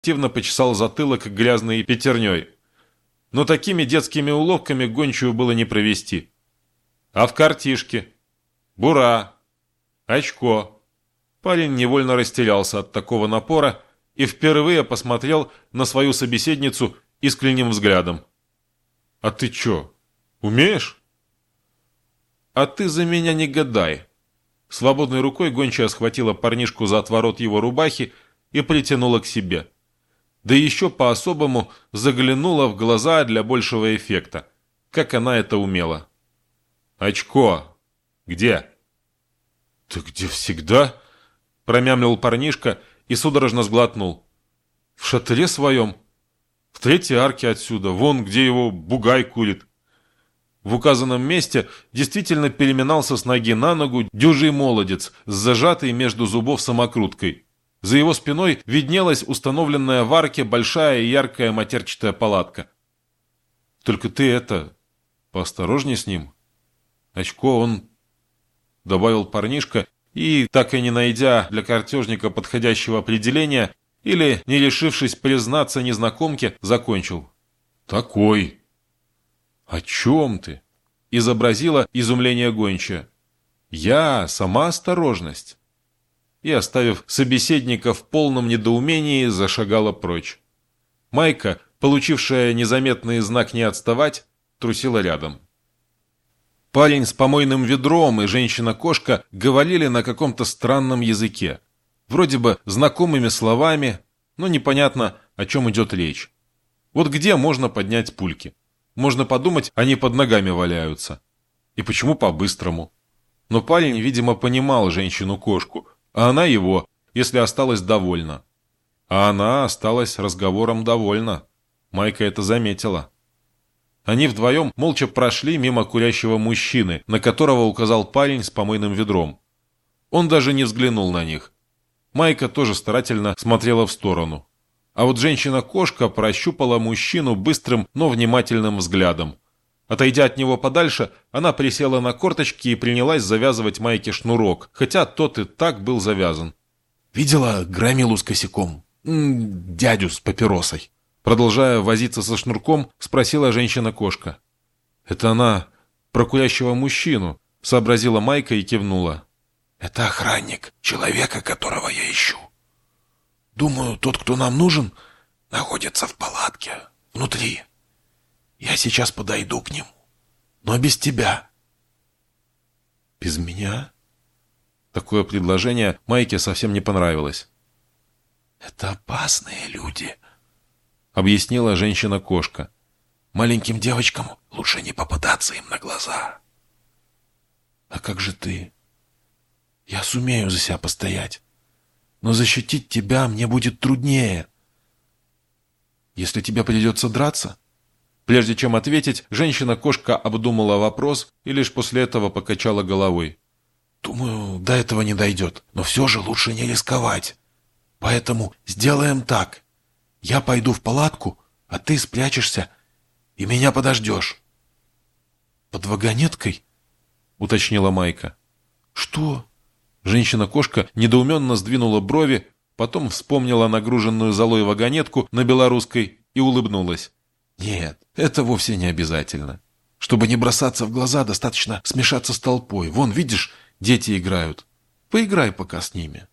активно почесал затылок грязной пятерней. Но такими детскими уловками гончую было не провести. А в картишке? Бура. Очко. Парень невольно растерялся от такого напора и впервые посмотрел на свою собеседницу искренним взглядом. «А ты чё, умеешь?» «А ты за меня не гадай!» Свободной рукой гончая схватила парнишку за отворот его рубахи и притянула к себе. Да еще по-особому заглянула в глаза для большего эффекта. Как она это умела. «Очко! Где?» «Ты где всегда?» Промямлил парнишка и судорожно сглотнул. «В шатре своем? В третьей арке отсюда, вон, где его бугай курит». В указанном месте действительно переминался с ноги на ногу дюжий молодец с зажатой между зубов самокруткой. За его спиной виднелась установленная в арке большая и яркая матерчатая палатка. «Только ты это... поосторожней с ним. Очко он...» Добавил парнишка и, так и не найдя для картежника подходящего определения, или, не решившись признаться незнакомке, закончил. «Такой». «О чем ты?» – изобразила изумление гончая. «Я сама осторожность». И, оставив собеседника в полном недоумении, зашагала прочь. Майка, получившая незаметный знак не отставать, трусила рядом. Парень с помойным ведром и женщина-кошка говорили на каком-то странном языке. Вроде бы знакомыми словами, но непонятно, о чем идет речь. Вот где можно поднять пульки? Можно подумать, они под ногами валяются. И почему по-быстрому? Но парень, видимо, понимал женщину-кошку, а она его, если осталась довольна. А она осталась разговором довольна. Майка это заметила. Они вдвоем молча прошли мимо курящего мужчины, на которого указал парень с помойным ведром. Он даже не взглянул на них. Майка тоже старательно смотрела в сторону. А вот женщина-кошка прощупала мужчину быстрым, но внимательным взглядом. Отойдя от него подальше, она присела на корточки и принялась завязывать Майке шнурок, хотя тот и так был завязан. «Видела громилу с косяком? Дядю с папиросой?» Продолжая возиться со шнурком, спросила женщина-кошка. «Это она про курящего мужчину», — сообразила Майка и кивнула. «Это охранник, человека, которого я ищу. Думаю, тот, кто нам нужен, находится в палатке, внутри. Я сейчас подойду к нему, но без тебя». «Без меня?» Такое предложение Майке совсем не понравилось. «Это опасные люди», — объяснила женщина-кошка. «Маленьким девочкам лучше не попадаться им на глаза». «А как же ты?» «Я сумею за себя постоять, но защитить тебя мне будет труднее». «Если тебе придется драться?» Прежде чем ответить, женщина-кошка обдумала вопрос и лишь после этого покачала головой. «Думаю, до этого не дойдет, но все же лучше не рисковать. Поэтому сделаем так. Я пойду в палатку, а ты спрячешься и меня подождешь. Под вагонеткой? Уточнила Майка. Что? Женщина-кошка недоуменно сдвинула брови, потом вспомнила нагруженную золой вагонетку на белорусской и улыбнулась. Нет, это вовсе не обязательно. Чтобы не бросаться в глаза, достаточно смешаться с толпой. Вон, видишь, дети играют. Поиграй пока с ними.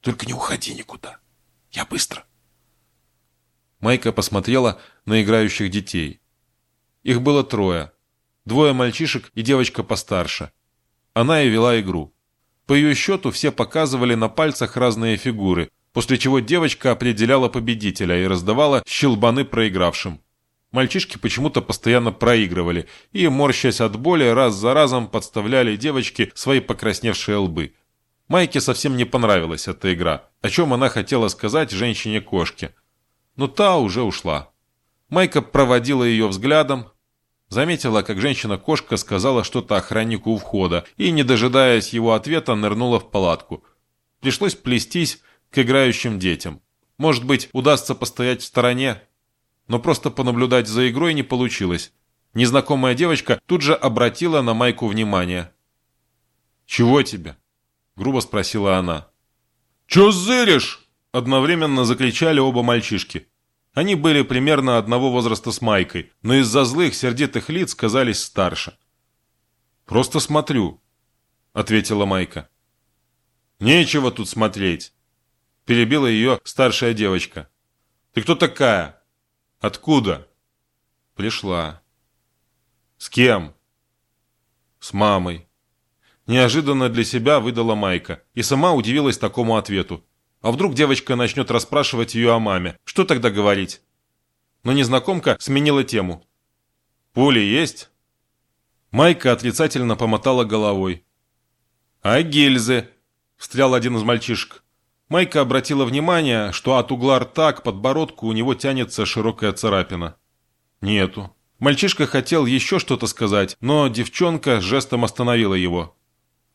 Только не уходи никуда. Я быстро. Майка посмотрела на играющих детей. Их было трое. Двое мальчишек и девочка постарше. Она и вела игру. По ее счету все показывали на пальцах разные фигуры, после чего девочка определяла победителя и раздавала щелбаны проигравшим. Мальчишки почему-то постоянно проигрывали и, морщась от боли, раз за разом подставляли девочке свои покрасневшие лбы. Майке совсем не понравилась эта игра, о чем она хотела сказать женщине-кошке – но та уже ушла. Майка проводила ее взглядом, заметила, как женщина-кошка сказала что-то охраннику у входа и, не дожидаясь его ответа, нырнула в палатку. Пришлось плестись к играющим детям. Может быть, удастся постоять в стороне, но просто понаблюдать за игрой не получилось. Незнакомая девочка тут же обратила на Майку внимание. «Чего тебе?» — грубо спросила она. «Чё зыришь?» одновременно закричали оба мальчишки. Они были примерно одного возраста с Майкой, но из-за злых, сердитых лиц казались старше. «Просто смотрю», — ответила Майка. «Нечего тут смотреть», — перебила ее старшая девочка. «Ты кто такая? Откуда?» «Пришла». «С кем?» «С мамой». Неожиданно для себя выдала Майка и сама удивилась такому ответу. А вдруг девочка начнет расспрашивать ее о маме? Что тогда говорить? Но незнакомка сменила тему. «Пули есть?» Майка отрицательно помотала головой. «А гильзы?» – встрял один из мальчишек. Майка обратила внимание, что от угла рта к подбородку у него тянется широкая царапина. «Нету». Мальчишка хотел еще что-то сказать, но девчонка жестом остановила его.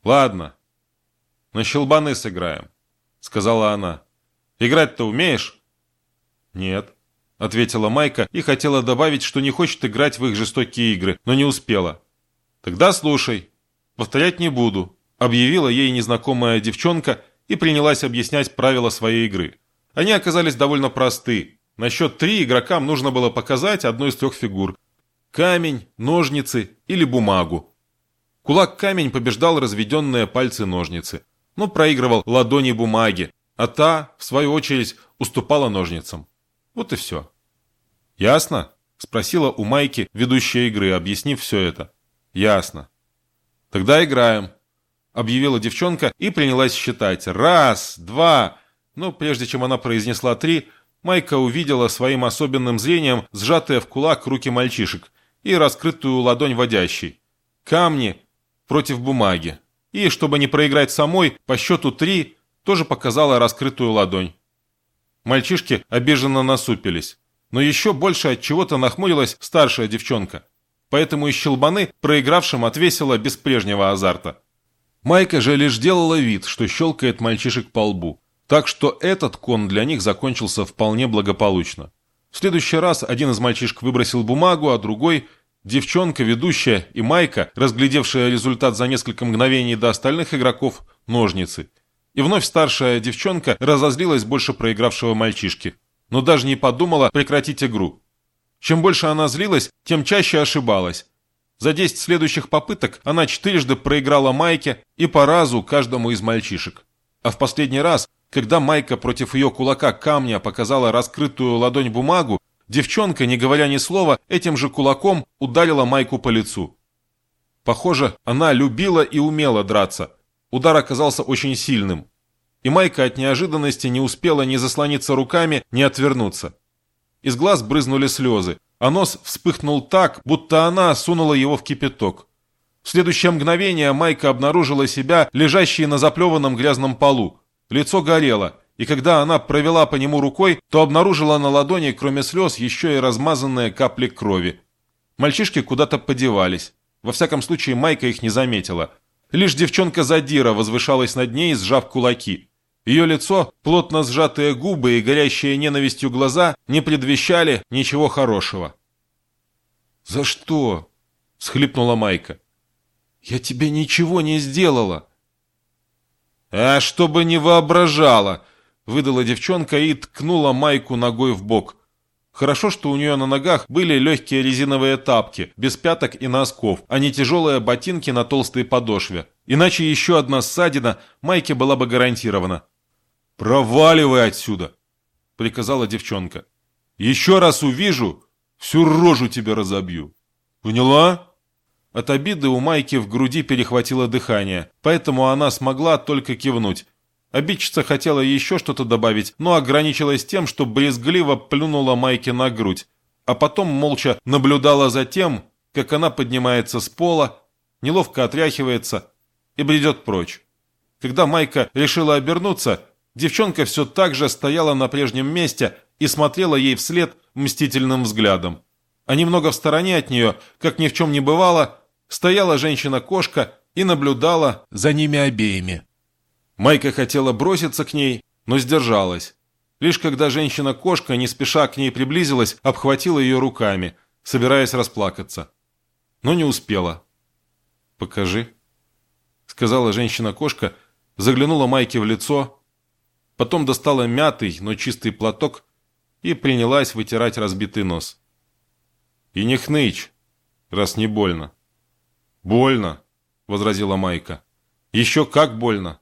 «Ладно, на щелбаны сыграем» сказала она. «Играть-то умеешь?» «Нет», — ответила Майка и хотела добавить, что не хочет играть в их жестокие игры, но не успела. «Тогда слушай. Повторять не буду», — объявила ей незнакомая девчонка и принялась объяснять правила своей игры. Они оказались довольно просты. На счет три игрокам нужно было показать одну из трех фигур. Камень, ножницы или бумагу. Кулак-камень побеждал разведенные пальцы-ножницы но проигрывал ладони бумаги, а та, в свою очередь, уступала ножницам. Вот и все. «Ясно?» – спросила у Майки ведущая игры, объяснив все это. «Ясно». «Тогда играем», – объявила девчонка и принялась считать. «Раз, два...» Но прежде чем она произнесла три, Майка увидела своим особенным зрением сжатые в кулак руки мальчишек и раскрытую ладонь водящей. Камни против бумаги и, чтобы не проиграть самой, по счету три тоже показала раскрытую ладонь. Мальчишки обиженно насупились, но еще больше от чего-то нахмурилась старшая девчонка. Поэтому и щелбаны проигравшим отвесила без прежнего азарта. Майка же лишь делала вид, что щелкает мальчишек по лбу. Так что этот кон для них закончился вполне благополучно. В следующий раз один из мальчишек выбросил бумагу, а другой Девчонка, ведущая и Майка, разглядевшая результат за несколько мгновений до остальных игроков, ножницы. И вновь старшая девчонка разозлилась больше проигравшего мальчишки, но даже не подумала прекратить игру. Чем больше она злилась, тем чаще ошибалась. За 10 следующих попыток она четырежды проиграла Майке и по разу каждому из мальчишек. А в последний раз, когда Майка против ее кулака камня показала раскрытую ладонь бумагу, Девчонка, не говоря ни слова, этим же кулаком ударила Майку по лицу. Похоже, она любила и умела драться. Удар оказался очень сильным. И Майка от неожиданности не успела ни заслониться руками, ни отвернуться. Из глаз брызнули слезы, а нос вспыхнул так, будто она сунула его в кипяток. В следующее мгновение Майка обнаружила себя лежащей на заплеванном грязном полу. Лицо горело, и когда она провела по нему рукой, то обнаружила на ладони, кроме слез, еще и размазанные капли крови. Мальчишки куда-то подевались. Во всяком случае, Майка их не заметила. Лишь девчонка Задира возвышалась над ней, сжав кулаки. Ее лицо, плотно сжатые губы и горящие ненавистью глаза не предвещали ничего хорошего. «За что?» – схлипнула Майка. «Я тебе ничего не сделала!» «А чтобы не воображала!» выдала девчонка и ткнула майку ногой в бок. Хорошо, что у нее на ногах были легкие резиновые тапки, без пяток и носков, а не тяжелые ботинки на толстой подошве. Иначе еще одна ссадина майке была бы гарантирована. «Проваливай отсюда!» — приказала девчонка. «Еще раз увижу, всю рожу тебе разобью. Поняла?» От обиды у Майки в груди перехватило дыхание, поэтому она смогла только кивнуть, Обидчица хотела еще что-то добавить, но ограничилась тем, что брезгливо плюнула Майке на грудь, а потом молча наблюдала за тем, как она поднимается с пола, неловко отряхивается и бредет прочь. Когда Майка решила обернуться, девчонка все так же стояла на прежнем месте и смотрела ей вслед мстительным взглядом. А немного в стороне от нее, как ни в чем не бывало, стояла женщина-кошка и наблюдала за ними обеими. Майка хотела броситься к ней, но сдержалась. Лишь когда женщина-кошка, не спеша к ней приблизилась, обхватила ее руками, собираясь расплакаться. Но не успела. «Покажи», — сказала женщина-кошка, заглянула Майке в лицо, Потом достала мятый, но чистый платок и принялась вытирать разбитый нос. «И не хнычь, раз не больно». «Больно», — возразила Майка. «Еще как больно».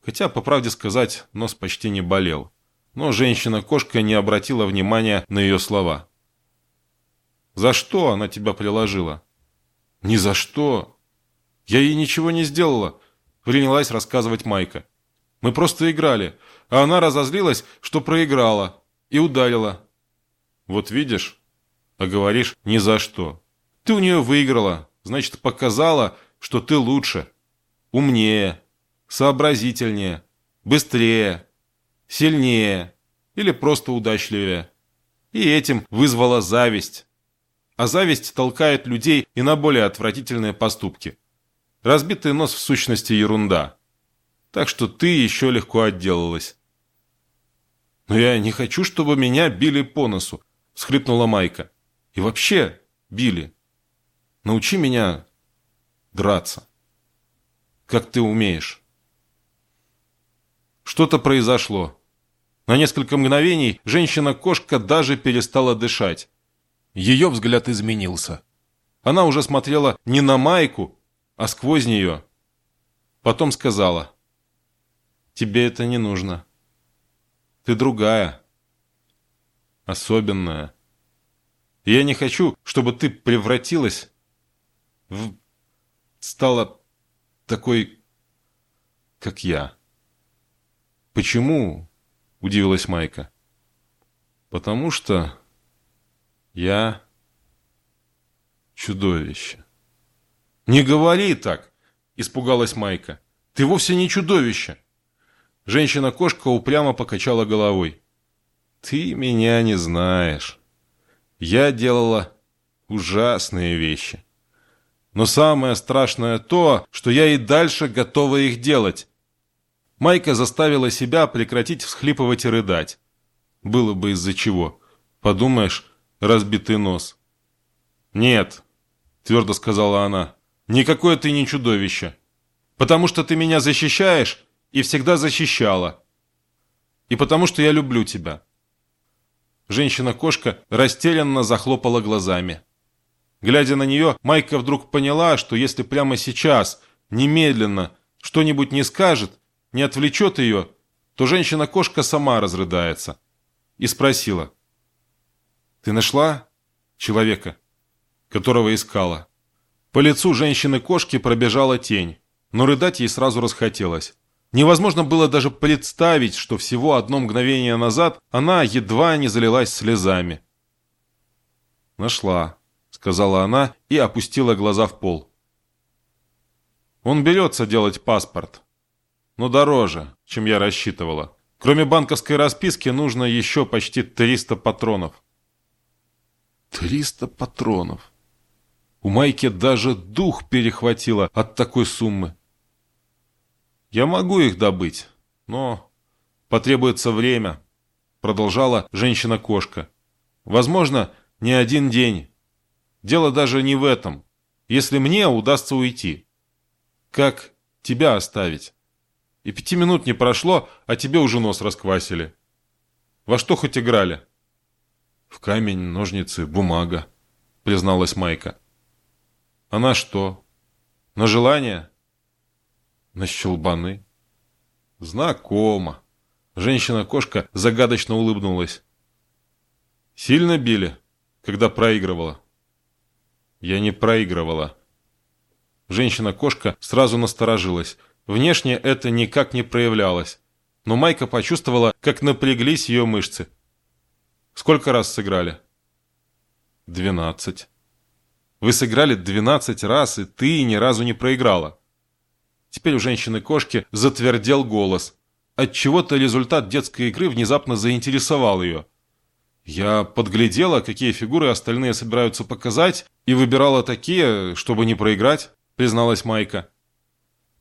Хотя, по правде сказать, нос почти не болел. Но женщина-кошка не обратила внимания на ее слова. «За что она тебя приложила?» «Ни за что. Я ей ничего не сделала», — принялась рассказывать Майка. «Мы просто играли, а она разозлилась, что проиграла, и ударила». «Вот видишь, а говоришь «ни за что». Ты у нее выиграла, значит, показала, что ты лучше, умнее, сообразительнее, быстрее, сильнее или просто удачливее. И этим вызвала зависть. А зависть толкает людей и на более отвратительные поступки. Разбитый нос в сущности ерунда. Так что ты еще легко отделалась. «Но я не хочу, чтобы меня били по носу», — всхлипнула Майка. «И вообще били. Научи меня драться. Как ты умеешь». Что-то произошло. На несколько мгновений женщина-кошка даже перестала дышать. Ее взгляд изменился. Она уже смотрела не на Майку, а сквозь нее. Потом сказала, «Тебе это не нужно. Ты другая, особенная. я не хочу, чтобы ты превратилась в... стала такой, как я». «Почему?» – удивилась Майка. «Потому что я чудовище». «Не говори так!» – испугалась Майка. «Ты вовсе не чудовище!» Женщина-кошка упрямо покачала головой. «Ты меня не знаешь. Я делала ужасные вещи. Но самое страшное то, что я и дальше готова их делать. Майка заставила себя прекратить всхлипывать и рыдать. Было бы из-за чего. Подумаешь, разбитый нос. «Нет», — твердо сказала она, — «никакое ты не чудовище. Потому что ты меня защищаешь и всегда защищала. И потому что я люблю тебя». Женщина-кошка растерянно захлопала глазами. Глядя на нее, Майка вдруг поняла, что если прямо сейчас, немедленно, что-нибудь не скажет, не отвлечет ее, то женщина-кошка сама разрыдается. И спросила. «Ты нашла человека, которого искала?» По лицу женщины-кошки пробежала тень, но рыдать ей сразу расхотелось. Невозможно было даже представить, что всего одно мгновение назад она едва не залилась слезами. «Нашла», — сказала она и опустила глаза в пол. «Он берется делать паспорт но дороже, чем я рассчитывала. Кроме банковской расписки нужно еще почти 300 патронов. 300 патронов. У Майки даже дух перехватило от такой суммы. Я могу их добыть, но потребуется время, продолжала женщина-кошка. Возможно, не один день. Дело даже не в этом. Если мне удастся уйти. Как тебя оставить? И пяти минут не прошло, а тебе уже нос расквасили. Во что хоть играли? В камень, ножницы, бумага, призналась Майка. А на что? На желание? На щелбаны? Знакомо. Женщина-кошка загадочно улыбнулась. Сильно били, когда проигрывала? Я не проигрывала. Женщина-кошка сразу насторожилась – Внешне это никак не проявлялось, но Майка почувствовала, как напряглись ее мышцы. «Сколько раз сыграли?» «Двенадцать». «Вы сыграли двенадцать раз, и ты ни разу не проиграла». Теперь у женщины-кошки затвердел голос. Отчего-то результат детской игры внезапно заинтересовал ее. Я подглядела, какие фигуры остальные собираются показать, и выбирала такие, чтобы не проиграть, призналась Майка.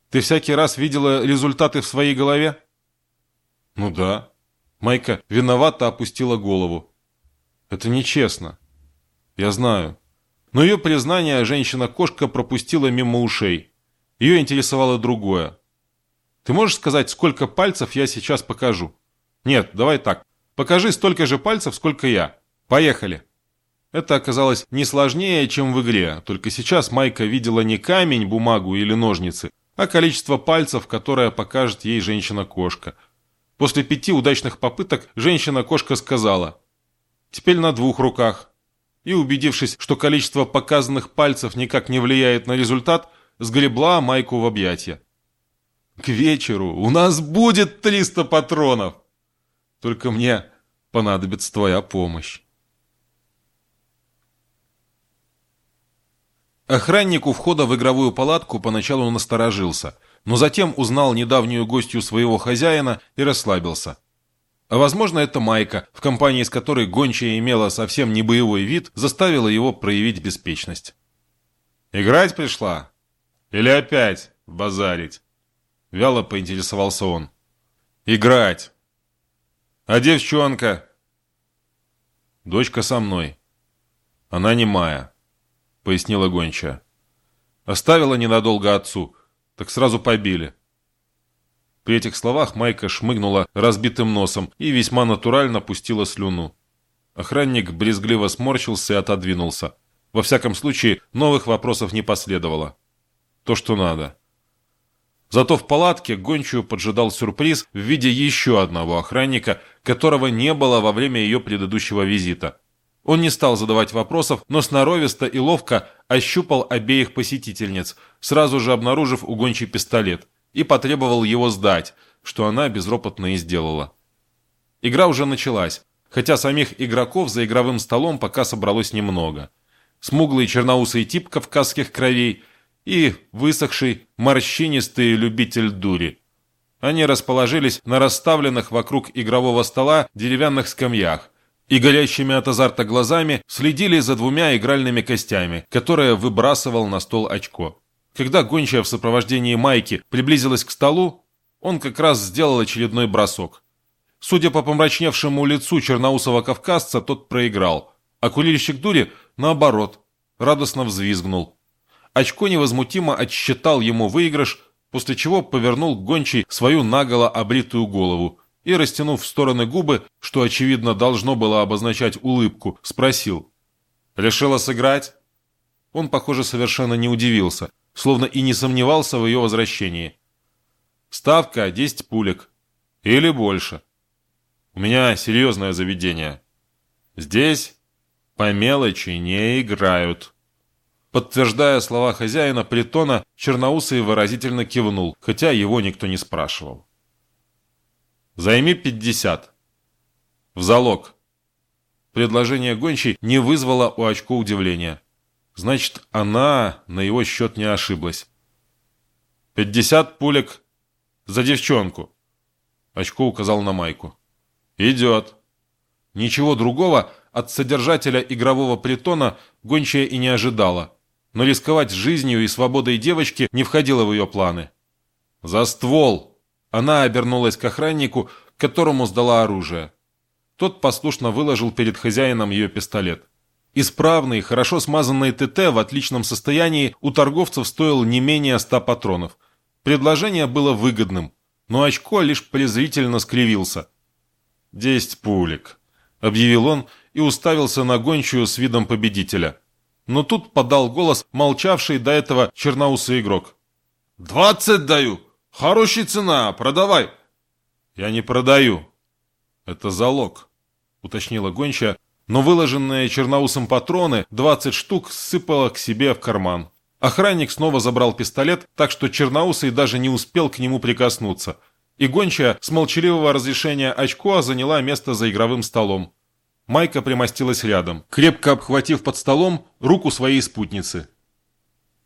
Ты всякий раз видела результаты в своей голове? Ну да. Майка виновато опустила голову. Это нечестно. Я знаю. Но ее признание женщина-кошка пропустила мимо ушей. Ее интересовало другое. Ты можешь сказать, сколько пальцев я сейчас покажу? Нет, давай так. Покажи столько же пальцев, сколько я. Поехали. Это оказалось не сложнее, чем в игре, только сейчас Майка видела не камень, бумагу или ножницы, а количество пальцев, которое покажет ей женщина-кошка. После пяти удачных попыток женщина-кошка сказала «Теперь на двух руках». И, убедившись, что количество показанных пальцев никак не влияет на результат, сгребла Майку в объятия. «К вечеру у нас будет 300 патронов! Только мне понадобится твоя помощь». Охранник у входа в игровую палатку поначалу насторожился, но затем узнал недавнюю гостью своего хозяина и расслабился. А возможно, это Майка, в компании с которой гончая имела совсем не боевой вид, заставила его проявить беспечность. «Играть пришла? Или опять базарить?» Вяло поинтересовался он. «Играть!» «А девчонка?» «Дочка со мной. Она не моя». — пояснила гончая. «Оставила ненадолго отцу, так сразу побили». При этих словах Майка шмыгнула разбитым носом и весьма натурально пустила слюну. Охранник брезгливо сморщился и отодвинулся. Во всяком случае, новых вопросов не последовало. То, что надо. Зато в палатке гончую поджидал сюрприз в виде еще одного охранника, которого не было во время ее предыдущего визита. Он не стал задавать вопросов, но сноровисто и ловко ощупал обеих посетительниц, сразу же обнаружив у гончей пистолет, и потребовал его сдать, что она безропотно и сделала. Игра уже началась, хотя самих игроков за игровым столом пока собралось немного. Смуглый черноусый тип кавказских кровей и высохший морщинистый любитель дури. Они расположились на расставленных вокруг игрового стола деревянных скамьях – и горящими от азарта глазами следили за двумя игральными костями, которые выбрасывал на стол очко. Когда гончая в сопровождении Майки приблизилась к столу, он как раз сделал очередной бросок. Судя по помрачневшему лицу черноусого кавказца, тот проиграл, а кулильщик дури, наоборот, радостно взвизгнул. Очко невозмутимо отсчитал ему выигрыш, после чего повернул к гончей свою наголо обритую голову и, растянув в стороны губы, что, очевидно, должно было обозначать улыбку, спросил. «Решила сыграть?» Он, похоже, совершенно не удивился, словно и не сомневался в ее возвращении. «Ставка — 10 пулек. Или больше. У меня серьезное заведение. Здесь по мелочи не играют». Подтверждая слова хозяина притона, Черноусый выразительно кивнул, хотя его никто не спрашивал. Займи 50. В залог. Предложение гончей не вызвало у очко удивления. Значит, она на его счет не ошиблась. 50 пулек за девчонку. Очко указал на майку. Идет. Ничего другого от содержателя игрового притона гончая и не ожидала. Но рисковать жизнью и свободой девочки не входило в ее планы. «За ствол!» Она обернулась к охраннику, которому сдала оружие. Тот послушно выложил перед хозяином ее пистолет. Исправный, хорошо смазанный ТТ в отличном состоянии у торговцев стоил не менее ста патронов. Предложение было выгодным, но очко лишь презрительно скривился. «Десять пулек», — объявил он и уставился на гончую с видом победителя. Но тут подал голос молчавший до этого черноусый игрок. «Двадцать даю!» Хорошая цена, продавай. Я не продаю. Это залог, уточнила гончая, но выложенные черноусом патроны, 20 штук, сыпала к себе в карман. Охранник снова забрал пистолет, так что Черноусый даже не успел к нему прикоснуться. И гончая с молчаливого разрешения очко заняла место за игровым столом. Майка примостилась рядом, крепко обхватив под столом руку своей спутницы.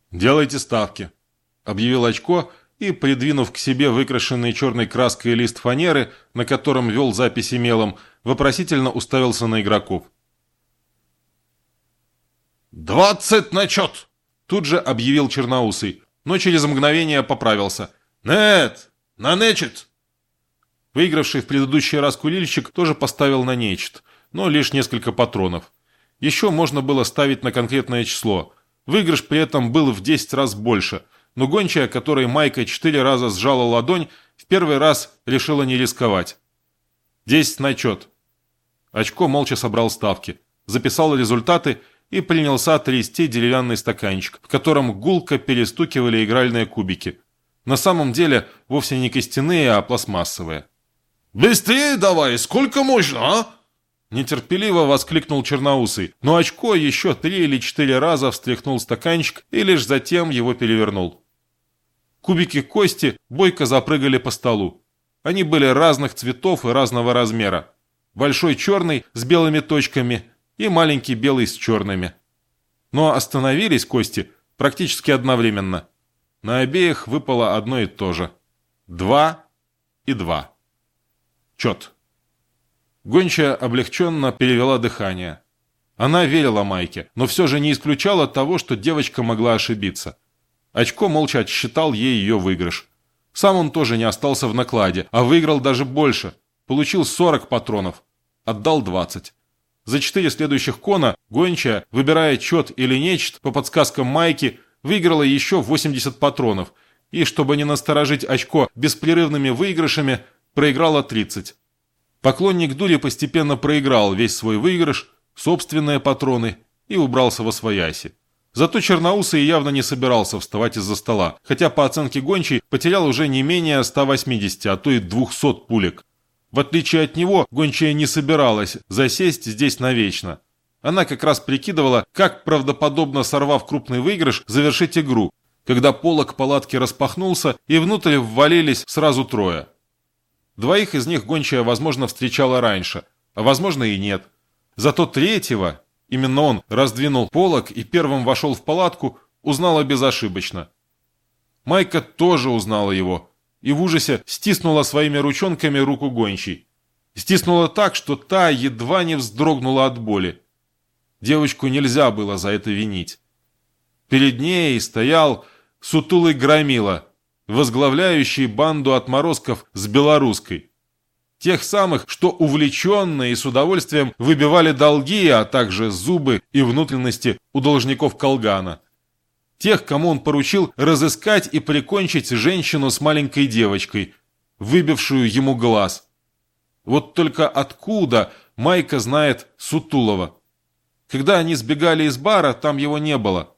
«Делайте ставки», — объявил очко, — и, придвинув к себе выкрашенный черной краской лист фанеры, на котором вел записи мелом, вопросительно уставился на игроков. «Двадцать на чет!» Тут же объявил Черноусый, но через мгновение поправился. «Нет, на нечет!» Выигравший в предыдущий раз кулильщик тоже поставил на нечет, но лишь несколько патронов. Еще можно было ставить на конкретное число. Выигрыш при этом был в 10 раз больше – но гончая, которой Майка четыре раза сжала ладонь, в первый раз решила не рисковать. Десять на чет. Очко молча собрал ставки, записал результаты и принялся трясти деревянный стаканчик, в котором гулко перестукивали игральные кубики. На самом деле вовсе не костяные, а пластмассовые. «Быстрее давай! Сколько можно, а?» Нетерпеливо воскликнул Черноусый, но очко еще три или четыре раза встряхнул стаканчик и лишь затем его перевернул. Кубики кости бойко запрыгали по столу. Они были разных цветов и разного размера. Большой черный с белыми точками и маленький белый с черными. Но остановились кости практически одновременно. На обеих выпало одно и то же. Два и два. Чет. Гончая облегченно перевела дыхание. Она верила Майке, но все же не исключала того, что девочка могла ошибиться. Очко молча отсчитал ей ее выигрыш. Сам он тоже не остался в накладе, а выиграл даже больше. Получил 40 патронов. Отдал 20. За четыре следующих кона гончая, выбирая чет или нечто по подсказкам Майки, выиграла еще 80 патронов. И, чтобы не насторожить очко беспрерывными выигрышами, проиграла 30. Поклонник дури постепенно проиграл весь свой выигрыш, собственные патроны и убрался во свояси. Зато Черноусый явно не собирался вставать из-за стола, хотя по оценке гончей потерял уже не менее 180, а то и 200 пулек. В отличие от него, гончая не собиралась засесть здесь навечно. Она как раз прикидывала, как правдоподобно сорвав крупный выигрыш, завершить игру, когда полок палатки распахнулся и внутрь ввалились сразу трое. Двоих из них гончая, возможно, встречала раньше, а возможно и нет. Зато третьего, именно он раздвинул полок и первым вошел в палатку, узнала безошибочно. Майка тоже узнала его и в ужасе стиснула своими ручонками руку гончей. Стиснула так, что та едва не вздрогнула от боли. Девочку нельзя было за это винить. Перед ней стоял сутулый громила – возглавляющий банду отморозков с белорусской. Тех самых, что увлеченно и с удовольствием выбивали долги, а также зубы и внутренности у должников Колгана. Тех, кому он поручил разыскать и прикончить женщину с маленькой девочкой, выбившую ему глаз. Вот только откуда Майка знает Сутулова? Когда они сбегали из бара, там его не было.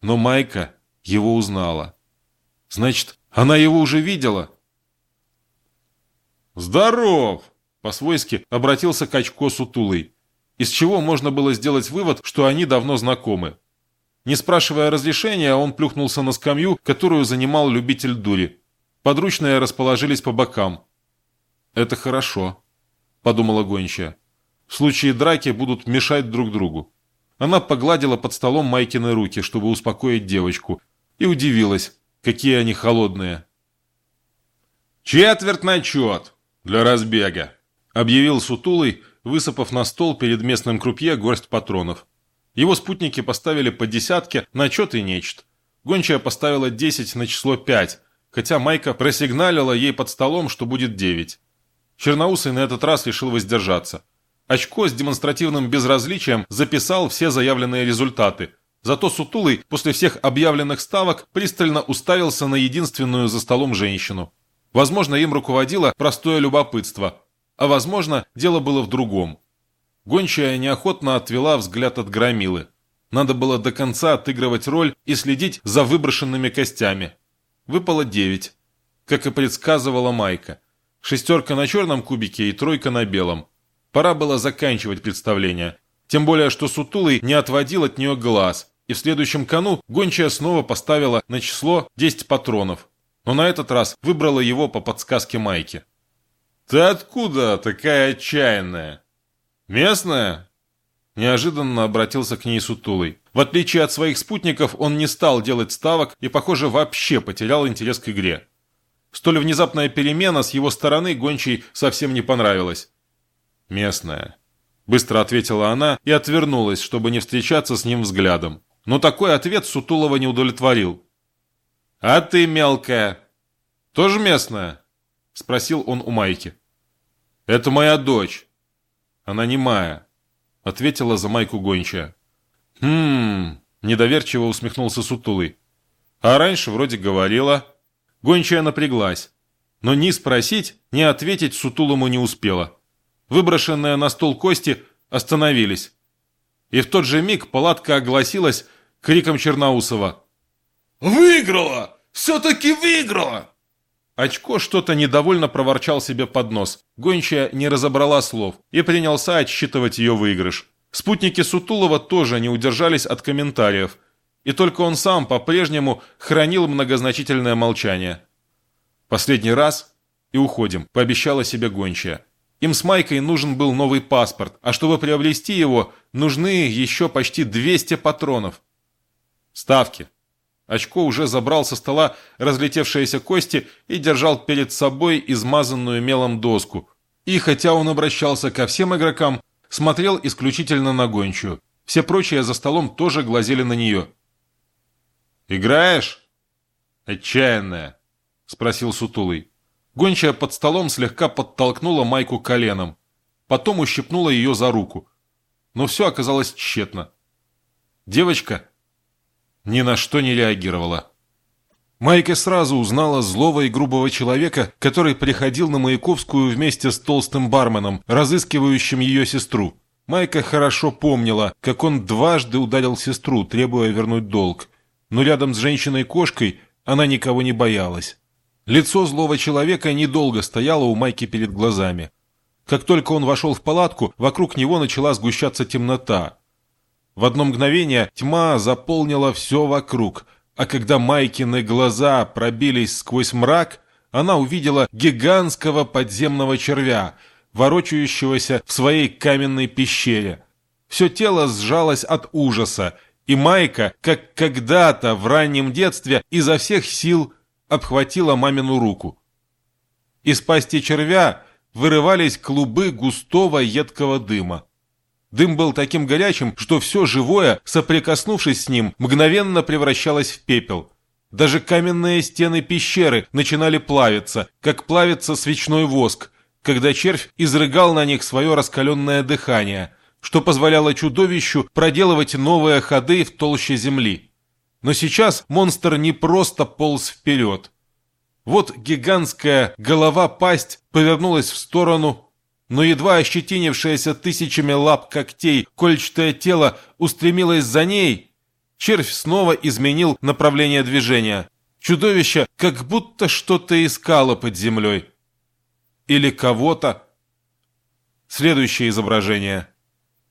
Но Майка его узнала. Значит, она его уже видела? «Здоров!» – по-свойски обратился к очко сутулый, из чего можно было сделать вывод, что они давно знакомы. Не спрашивая разрешения, он плюхнулся на скамью, которую занимал любитель дури. Подручные расположились по бокам. «Это хорошо», – подумала гончая. «В случае драки будут мешать друг другу». Она погладила под столом Майкины руки, чтобы успокоить девочку, и удивилась, Какие они холодные. «Четверть на чет для разбега», — объявил Сутулый, высыпав на стол перед местным крупье горсть патронов. Его спутники поставили по десятке на чет и нечто. Гончая поставила 10 на число 5, хотя Майка просигналила ей под столом, что будет 9. Черноусый на этот раз решил воздержаться. Очко с демонстративным безразличием записал все заявленные результаты – Зато Сутулый после всех объявленных ставок пристально уставился на единственную за столом женщину. Возможно, им руководило простое любопытство, а возможно, дело было в другом. Гончая неохотно отвела взгляд от громилы. Надо было до конца отыгрывать роль и следить за выброшенными костями. Выпало девять. Как и предсказывала Майка. Шестерка на черном кубике и тройка на белом. Пора было заканчивать представление. Тем более, что Сутулый не отводил от нее глаз, и в следующем кону гончая снова поставила на число 10 патронов, но на этот раз выбрала его по подсказке Майки. «Ты откуда такая отчаянная? Местная?» Неожиданно обратился к ней Сутулый. В отличие от своих спутников, он не стал делать ставок и, похоже, вообще потерял интерес к игре. Столь внезапная перемена с его стороны гончей совсем не понравилась. «Местная», — быстро ответила она и отвернулась, чтобы не встречаться с ним взглядом. Но такой ответ Сутулова не удовлетворил. «А ты, мелкая, тоже местная?» – спросил он у Майки. «Это моя дочь. Она не моя», – ответила за Майку гончая. «Хм...» – недоверчиво усмехнулся Сутулый. «А раньше вроде говорила». Гончая напряглась, но ни спросить, ни ответить Сутулому не успела. выброшенные на стол кости, остановились. И в тот же миг палатка огласилась криком Черноусова. «Выиграла! Все-таки выиграла!» Очко что-то недовольно проворчал себе под нос. Гончая не разобрала слов и принялся отсчитывать ее выигрыш. Спутники Сутулова тоже не удержались от комментариев, и только он сам по-прежнему хранил многозначительное молчание. «Последний раз и уходим», – пообещала себе Гончая. Им с Майкой нужен был новый паспорт, а чтобы приобрести его, нужны еще почти 200 патронов. Ставки. Очко уже забрал со стола разлетевшиеся кости и держал перед собой измазанную мелом доску. И хотя он обращался ко всем игрокам, смотрел исключительно на гончую. Все прочие за столом тоже глазели на нее. «Играешь?» «Отчаянная», — спросил Сутулый. Гончая под столом слегка подтолкнула Майку коленом. Потом ущипнула ее за руку. Но все оказалось тщетно. Девочка ни на что не реагировала. Майка сразу узнала злого и грубого человека, который приходил на Маяковскую вместе с толстым барменом, разыскивающим ее сестру. Майка хорошо помнила, как он дважды ударил сестру, требуя вернуть долг. Но рядом с женщиной-кошкой она никого не боялась. Лицо злого человека недолго стояло у Майки перед глазами. Как только он вошел в палатку, вокруг него начала сгущаться темнота. В одно мгновение тьма заполнила все вокруг, а когда Майкины глаза пробились сквозь мрак, она увидела гигантского подземного червя, ворочающегося в своей каменной пещере. Все тело сжалось от ужаса, и Майка, как когда-то в раннем детстве, изо всех сил обхватила мамину руку. Из пасти червя вырывались клубы густого едкого дыма. Дым был таким горячим, что все живое, соприкоснувшись с ним, мгновенно превращалось в пепел. Даже каменные стены пещеры начинали плавиться, как плавится свечной воск, когда червь изрыгал на них свое раскаленное дыхание, что позволяло чудовищу проделывать новые ходы в толще земли. Но сейчас монстр не просто полз вперед. Вот гигантская голова-пасть повернулась в сторону, но едва ощетинившееся тысячами лап когтей кольчатое тело устремилось за ней, червь снова изменил направление движения. Чудовище как будто что-то искало под землей. Или кого-то. Следующее изображение –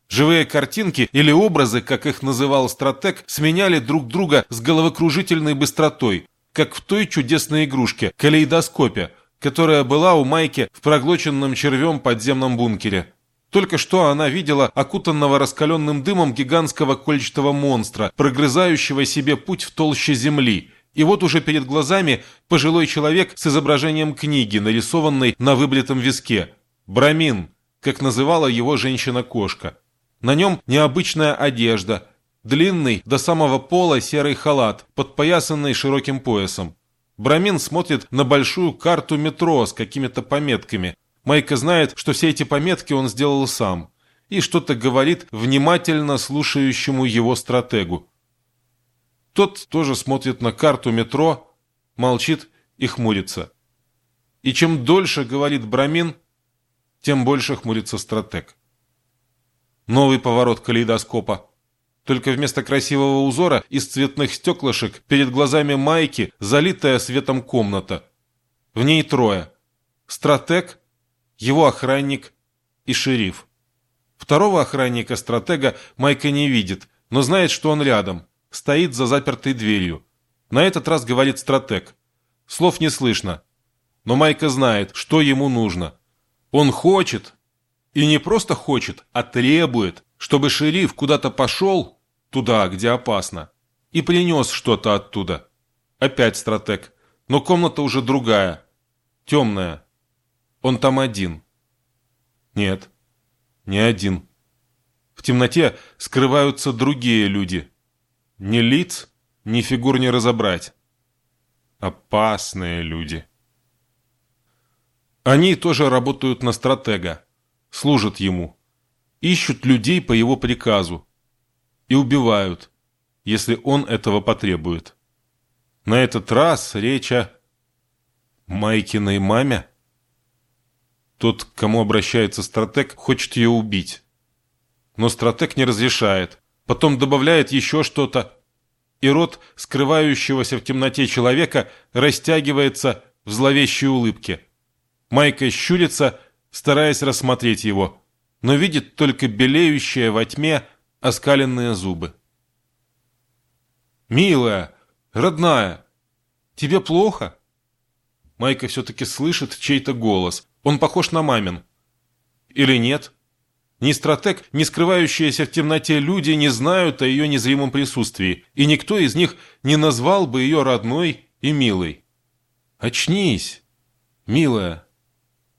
Живые картинки или образы, как их называл стратег, сменяли друг друга с головокружительной быстротой, как в той чудесной игрушке – калейдоскопе, которая была у Майки в проглоченном червем подземном бункере. Только что она видела окутанного раскаленным дымом гигантского кольчатого монстра, прогрызающего себе путь в толще земли. И вот уже перед глазами пожилой человек с изображением книги, нарисованной на выбритом виске. Брамин, как называла его женщина-кошка. На нем необычная одежда, длинный до самого пола серый халат, подпоясанный широким поясом. Брамин смотрит на большую карту метро с какими-то пометками. Майка знает, что все эти пометки он сделал сам. И что-то говорит внимательно слушающему его стратегу. Тот тоже смотрит на карту метро, молчит и хмурится. И чем дольше говорит Брамин, тем больше хмурится стратег. Новый поворот калейдоскопа. Только вместо красивого узора из цветных стеклышек перед глазами Майки залитая светом комната. В ней трое. Стратег, его охранник и шериф. Второго охранника-стратега Майка не видит, но знает, что он рядом, стоит за запертой дверью. На этот раз говорит стратег. Слов не слышно, но Майка знает, что ему нужно. Он хочет, и не просто хочет, а требует, чтобы шериф куда-то пошел, туда, где опасно, и принес что-то оттуда. Опять стратег. Но комната уже другая. Темная. Он там один. Нет, не один. В темноте скрываются другие люди. Ни лиц, ни фигур не разобрать. Опасные люди. Они тоже работают на стратега служат ему, ищут людей по его приказу и убивают, если он этого потребует. На этот раз речь о Майкиной маме? Тот, к кому обращается стратег, хочет ее убить. Но стратег не разрешает. Потом добавляет еще что-то. И рот скрывающегося в темноте человека растягивается в зловещей улыбке. Майка щурится, стараясь рассмотреть его, но видит только белеющие во тьме оскаленные зубы. «Милая, родная, тебе плохо?» Майка все-таки слышит чей-то голос. Он похож на мамин. Или нет? Ни стратег, ни скрывающиеся в темноте люди не знают о ее незримом присутствии, и никто из них не назвал бы ее родной и милой. «Очнись, милая,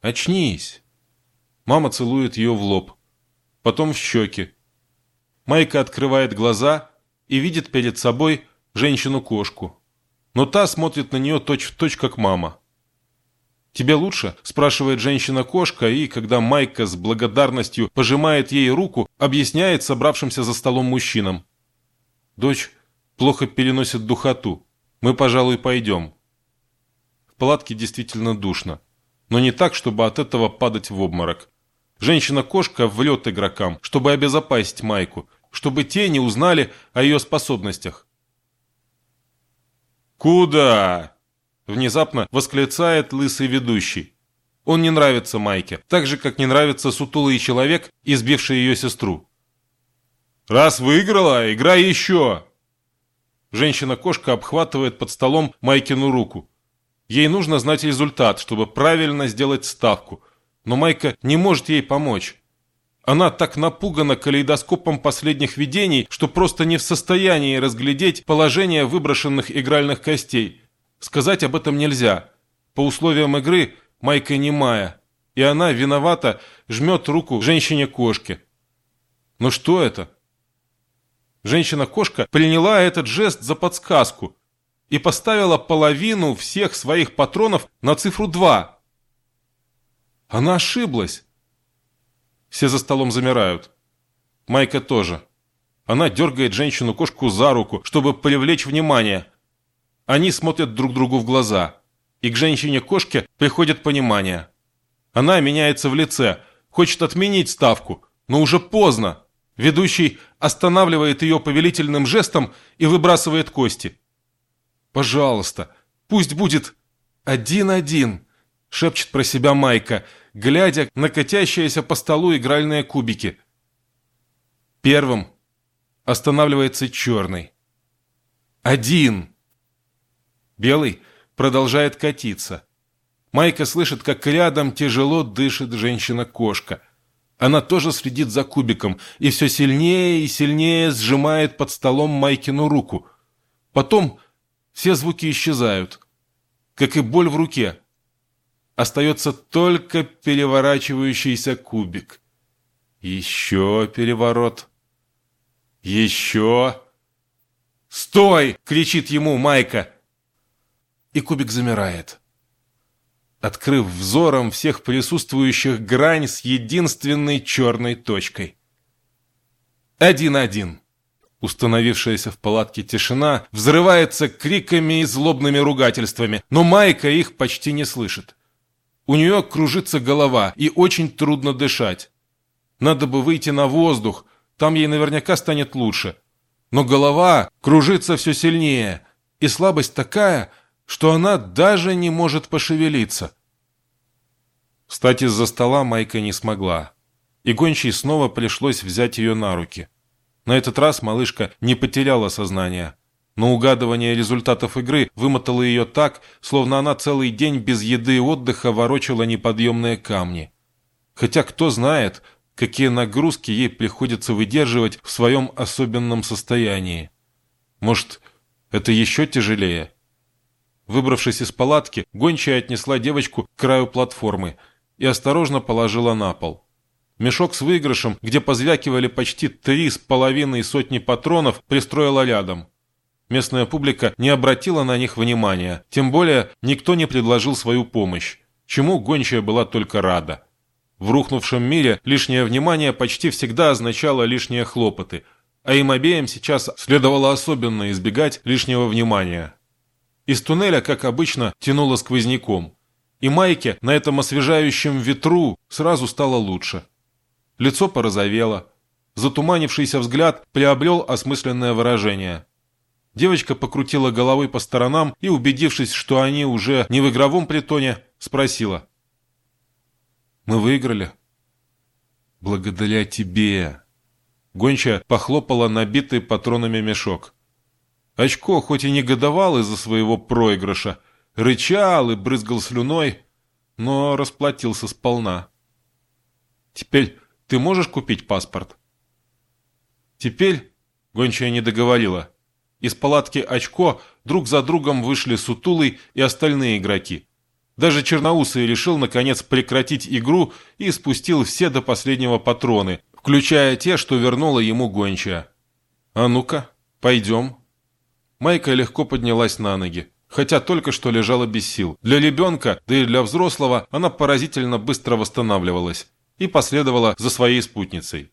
очнись!» Мама целует ее в лоб, потом в щеки. Майка открывает глаза и видит перед собой женщину-кошку. Но та смотрит на нее точь-в-точь, точь, как мама. «Тебе лучше?» – спрашивает женщина-кошка, и, когда Майка с благодарностью пожимает ей руку, объясняет собравшимся за столом мужчинам. «Дочь плохо переносит духоту. Мы, пожалуй, пойдем». В палатке действительно душно, но не так, чтобы от этого падать в обморок. Женщина-кошка в лед игрокам, чтобы обезопасить Майку, чтобы те не узнали о ее способностях. «Куда?» Внезапно восклицает лысый ведущий. Он не нравится Майке, так же, как не нравится сутулый человек, избивший ее сестру. «Раз выиграла, играй еще!» Женщина-кошка обхватывает под столом Майкину руку. Ей нужно знать результат, чтобы правильно сделать ставку, но Майка не может ей помочь. Она так напугана калейдоскопом последних видений, что просто не в состоянии разглядеть положение выброшенных игральных костей – Сказать об этом нельзя. По условиям игры Майка немая, и она, виновата, жмет руку женщине-кошке. Но что это? Женщина-кошка приняла этот жест за подсказку и поставила половину всех своих патронов на цифру 2. Она ошиблась. Все за столом замирают. Майка тоже. Она дергает женщину-кошку за руку, чтобы привлечь внимание – они смотрят друг другу в глаза, и к женщине-кошке приходит понимание. Она меняется в лице, хочет отменить ставку, но уже поздно. Ведущий останавливает ее повелительным жестом и выбрасывает кости. «Пожалуйста, пусть будет один-один», — шепчет про себя Майка, глядя на катящиеся по столу игральные кубики. Первым останавливается черный. «Один!» Белый продолжает катиться. Майка слышит, как рядом тяжело дышит женщина-кошка. Она тоже следит за кубиком и все сильнее и сильнее сжимает под столом Майкину руку. Потом все звуки исчезают, как и боль в руке. Остается только переворачивающийся кубик. Еще переворот. Еще. «Стой!» — кричит ему Майка и кубик замирает. Открыв взором всех присутствующих грань с единственной черной точкой. Один-один. Установившаяся в палатке тишина взрывается криками и злобными ругательствами, но Майка их почти не слышит. У нее кружится голова и очень трудно дышать. Надо бы выйти на воздух, там ей наверняка станет лучше. Но голова кружится все сильнее, и слабость такая, что она даже не может пошевелиться. Встать из-за стола Майка не смогла, и гончей снова пришлось взять ее на руки. На этот раз малышка не потеряла сознание, но угадывание результатов игры вымотало ее так, словно она целый день без еды и отдыха ворочала неподъемные камни. Хотя кто знает, какие нагрузки ей приходится выдерживать в своем особенном состоянии. Может, это еще тяжелее? Выбравшись из палатки, гончая отнесла девочку к краю платформы и осторожно положила на пол. Мешок с выигрышем, где позвякивали почти три с половиной сотни патронов, пристроила рядом. Местная публика не обратила на них внимания, тем более никто не предложил свою помощь, чему гончая была только рада. В рухнувшем мире лишнее внимание почти всегда означало лишние хлопоты, а им обеим сейчас следовало особенно избегать лишнего внимания. Из туннеля, как обычно, тянуло сквозняком. И Майке на этом освежающем ветру сразу стало лучше. Лицо порозовело. Затуманившийся взгляд приобрел осмысленное выражение. Девочка покрутила головой по сторонам и, убедившись, что они уже не в игровом притоне, спросила. «Мы выиграли?» «Благодаря тебе!» Гончая похлопала набитый патронами мешок. Очко хоть и негодовал из-за своего проигрыша, рычал и брызгал слюной, но расплатился сполна. «Теперь ты можешь купить паспорт?» «Теперь...» — гончая не договорила. Из палатки очко друг за другом вышли Сутулый и остальные игроки. Даже Черноусый решил, наконец, прекратить игру и спустил все до последнего патроны, включая те, что вернула ему гончая. «А ну-ка, пойдем». Майка легко поднялась на ноги, хотя только что лежала без сил. Для ребенка, да и для взрослого, она поразительно быстро восстанавливалась и последовала за своей спутницей.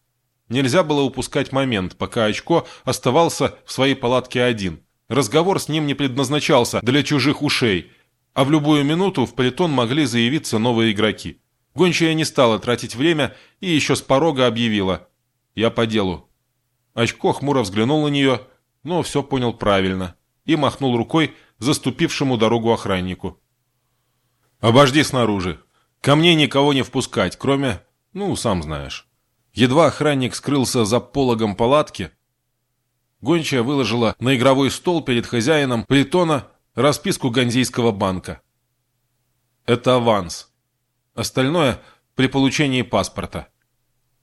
Нельзя было упускать момент, пока Очко оставался в своей палатке один. Разговор с ним не предназначался для чужих ушей, а в любую минуту в притон могли заявиться новые игроки. Гончая не стала тратить время и еще с порога объявила «Я по делу». Очко хмуро взглянул на нее, но все понял правильно и махнул рукой заступившему дорогу охраннику. «Обожди снаружи. Ко мне никого не впускать, кроме... ну, сам знаешь». Едва охранник скрылся за пологом палатки, гончая выложила на игровой стол перед хозяином притона расписку Ганзейского банка. Это аванс. Остальное при получении паспорта.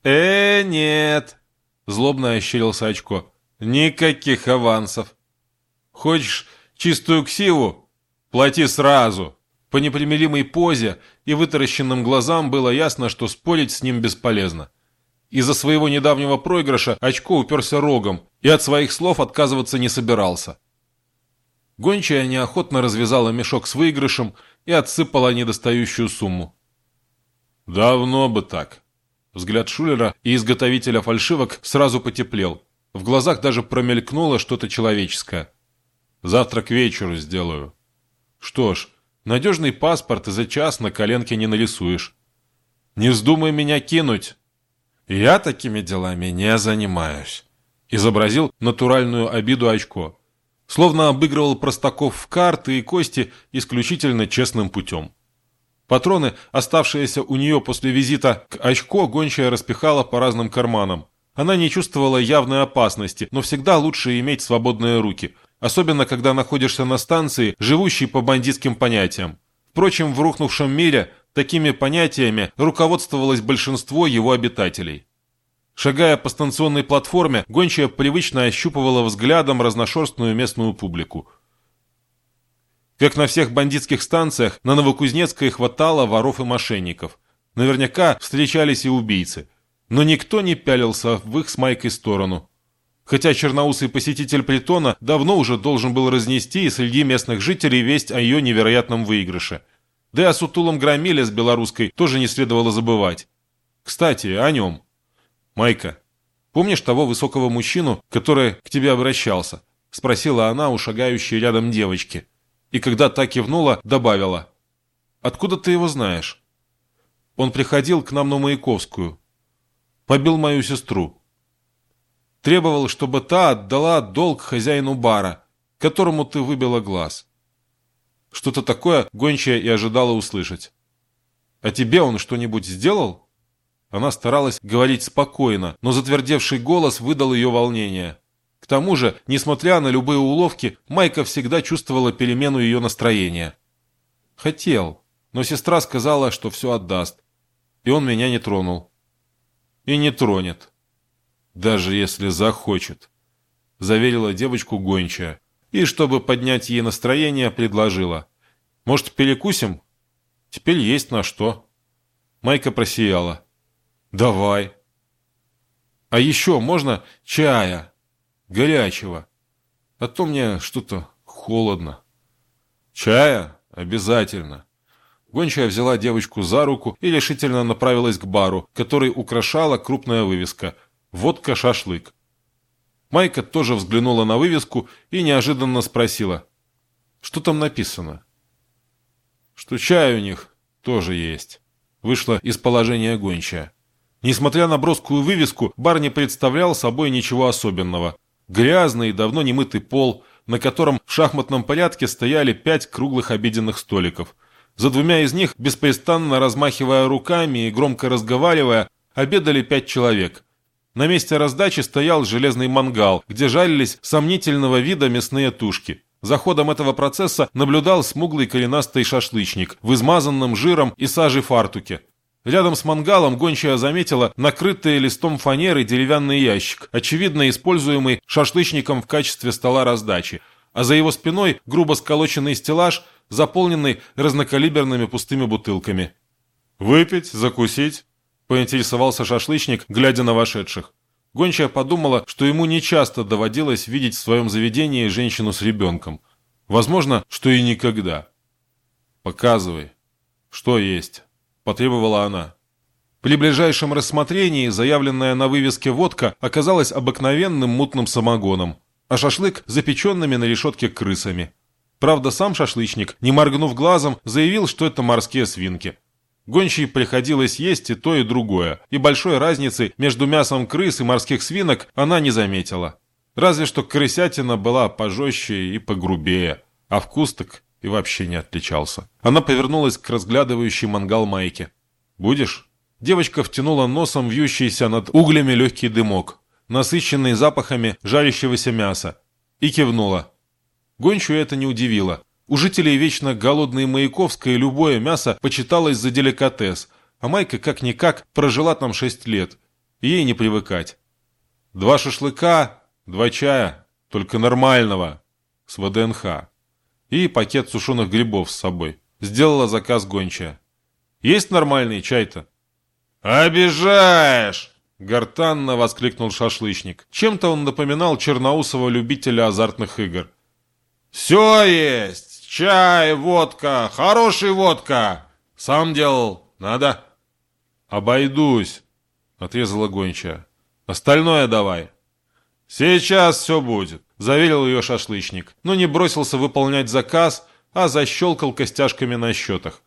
«Э, нет!» – злобно ощерился очко. «Никаких авансов. Хочешь чистую ксиву? Плати сразу!» По непримиримой позе и вытаращенным глазам было ясно, что спорить с ним бесполезно. Из-за своего недавнего проигрыша очко уперся рогом и от своих слов отказываться не собирался. Гончая неохотно развязала мешок с выигрышем и отсыпала недостающую сумму. «Давно бы так». Взгляд Шулера и изготовителя фальшивок сразу потеплел. В глазах даже промелькнуло что-то человеческое. «Завтра к вечеру сделаю». «Что ж, надежный паспорт и за час на коленке не нарисуешь». «Не вздумай меня кинуть!» «Я такими делами не занимаюсь», – изобразил натуральную обиду очко. Словно обыгрывал простаков в карты и кости исключительно честным путем. Патроны, оставшиеся у нее после визита к очко, гончая распихала по разным карманам. Она не чувствовала явной опасности, но всегда лучше иметь свободные руки, особенно когда находишься на станции, живущей по бандитским понятиям. Впрочем, в рухнувшем мире Такими понятиями руководствовалось большинство его обитателей. Шагая по станционной платформе, гончая привычно ощупывала взглядом разношерстную местную публику. Как на всех бандитских станциях, на Новокузнецкой хватало воров и мошенников. Наверняка встречались и убийцы. Но никто не пялился в их с Майкой сторону. Хотя черноусый посетитель притона давно уже должен был разнести среди местных жителей весть о ее невероятном выигрыше – да и о сутулом громиле с белорусской тоже не следовало забывать. Кстати, о нем. Майка, помнишь того высокого мужчину, который к тебе обращался? Спросила она у шагающей рядом девочки. И когда та кивнула, добавила. Откуда ты его знаешь? Он приходил к нам на Маяковскую. Побил мою сестру. Требовал, чтобы та отдала долг хозяину бара, которому ты выбила глаз. Что-то такое гончая и ожидала услышать. «А тебе он что-нибудь сделал?» Она старалась говорить спокойно, но затвердевший голос выдал ее волнение. К тому же, несмотря на любые уловки, Майка всегда чувствовала перемену ее настроения. «Хотел, но сестра сказала, что все отдаст, и он меня не тронул». «И не тронет, даже если захочет», — заверила девочку гончая и, чтобы поднять ей настроение, предложила. «Может, перекусим? Теперь есть на что». Майка просияла. «Давай». «А еще можно чая? Горячего? А то мне что-то холодно». «Чая? Обязательно». Гончая взяла девочку за руку и решительно направилась к бару, который украшала крупная вывеска «Водка-шашлык». Майка тоже взглянула на вывеску и неожиданно спросила. «Что там написано?» что чай у них тоже есть. Вышла из положения гончая. Несмотря на броскую вывеску, бар не представлял собой ничего особенного. Грязный, давно не мытый пол, на котором в шахматном порядке стояли пять круглых обеденных столиков. За двумя из них, беспрестанно размахивая руками и громко разговаривая, обедали пять человек. На месте раздачи стоял железный мангал, где жарились сомнительного вида мясные тушки. За ходом этого процесса наблюдал смуглый коренастый шашлычник в измазанном жиром и сажей фартуке. Рядом с мангалом гончая заметила накрытый листом фанеры деревянный ящик, очевидно используемый шашлычником в качестве стола раздачи, а за его спиной грубо сколоченный стеллаж, заполненный разнокалиберными пустыми бутылками. «Выпить? Закусить?» – поинтересовался шашлычник, глядя на вошедших. Гончая подумала, что ему нечасто доводилось видеть в своем заведении женщину с ребенком. Возможно, что и никогда. «Показывай, что есть». – потребовала она. При ближайшем рассмотрении заявленная на вывеске водка оказалась обыкновенным мутным самогоном, а шашлык – запеченными на решетке крысами. Правда, сам шашлычник, не моргнув глазом, заявил, что это морские свинки. Гончей приходилось есть и то, и другое, и большой разницы между мясом крыс и морских свинок она не заметила. Разве что крысятина была пожестче и погрубее, а вкус так и вообще не отличался. Она повернулась к разглядывающей мангал Майке. «Будешь?» Девочка втянула носом вьющийся над углями легкий дымок, насыщенный запахами жарящегося мяса, и кивнула. Гончу это не удивило. У жителей вечно голодной Маяковской любое мясо почиталось за деликатес, а Майка как-никак прожила там шесть лет, ей не привыкать. Два шашлыка, два чая, только нормального, с ВДНХ и пакет сушеных грибов с собой. Сделала заказ гончая. «Есть нормальный чай-то?» «Обижаешь!» — гортанно воскликнул шашлычник. Чем-то он напоминал черноусого любителя азартных игр. «Все есть! Чай, водка, хороший водка! Сам делал, надо?» «Обойдусь!» — отрезала гончая. «Остальное давай!» «Сейчас все будет!» заверил ее шашлычник, но не бросился выполнять заказ, а защелкал костяшками на счетах.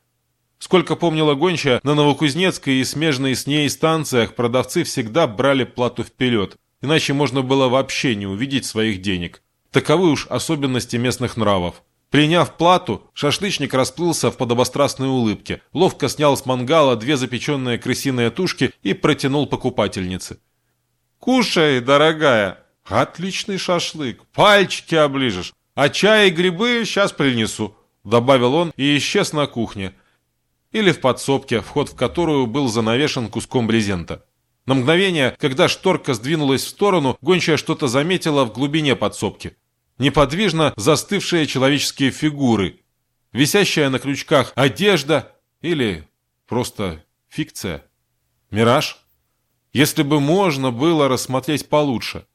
Сколько помнила гончая, на Новокузнецкой и смежной с ней станциях продавцы всегда брали плату вперед, иначе можно было вообще не увидеть своих денег. Таковы уж особенности местных нравов. Приняв плату, шашлычник расплылся в подобострастной улыбке, ловко снял с мангала две запеченные крысиные тушки и протянул покупательнице. «Кушай, дорогая!» «Отличный шашлык, пальчики оближешь, а чай и грибы сейчас принесу», добавил он и исчез на кухне. Или в подсобке, вход в которую был занавешен куском брезента. На мгновение, когда шторка сдвинулась в сторону, гончая что-то заметила в глубине подсобки. Неподвижно застывшие человеческие фигуры, висящая на крючках одежда или просто фикция. Мираж? Если бы можно было рассмотреть получше –